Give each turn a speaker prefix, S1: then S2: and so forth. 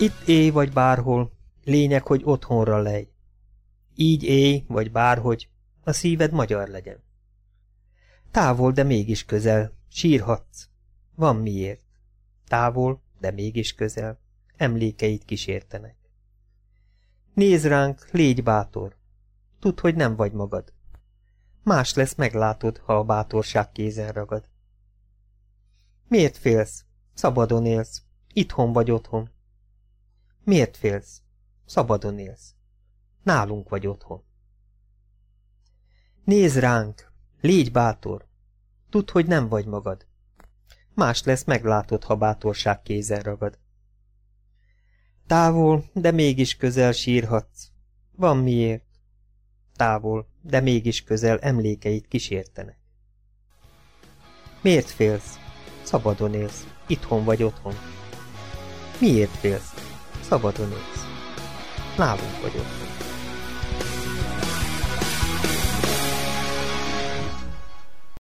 S1: Itt éj vagy bárhol, lényeg, hogy otthonra lej. Így éj vagy bárhogy, a szíved magyar legyen. Távol, de mégis közel, sírhatsz. Van miért. Távol, de mégis közel, emlékeit kísértenek. Nézd ránk, légy bátor. Tudd, hogy nem vagy magad. Más lesz, meglátod, ha a bátorság kézen ragad. Miért félsz? Szabadon élsz. Itthon vagy otthon. Miért félsz? Szabadon élsz. Nálunk vagy otthon. Nézd ránk, légy bátor. Tudd, hogy nem vagy magad. Más lesz, meglátod, ha bátorság kézen ragad. Távol, de mégis közel sírhatsz. Van miért. Távol, de mégis közel emlékeit kísértenek. Miért félsz? Szabadon élsz. Itthon vagy otthon. Miért félsz? Szabadon élsz. Nálunk vagy otthon.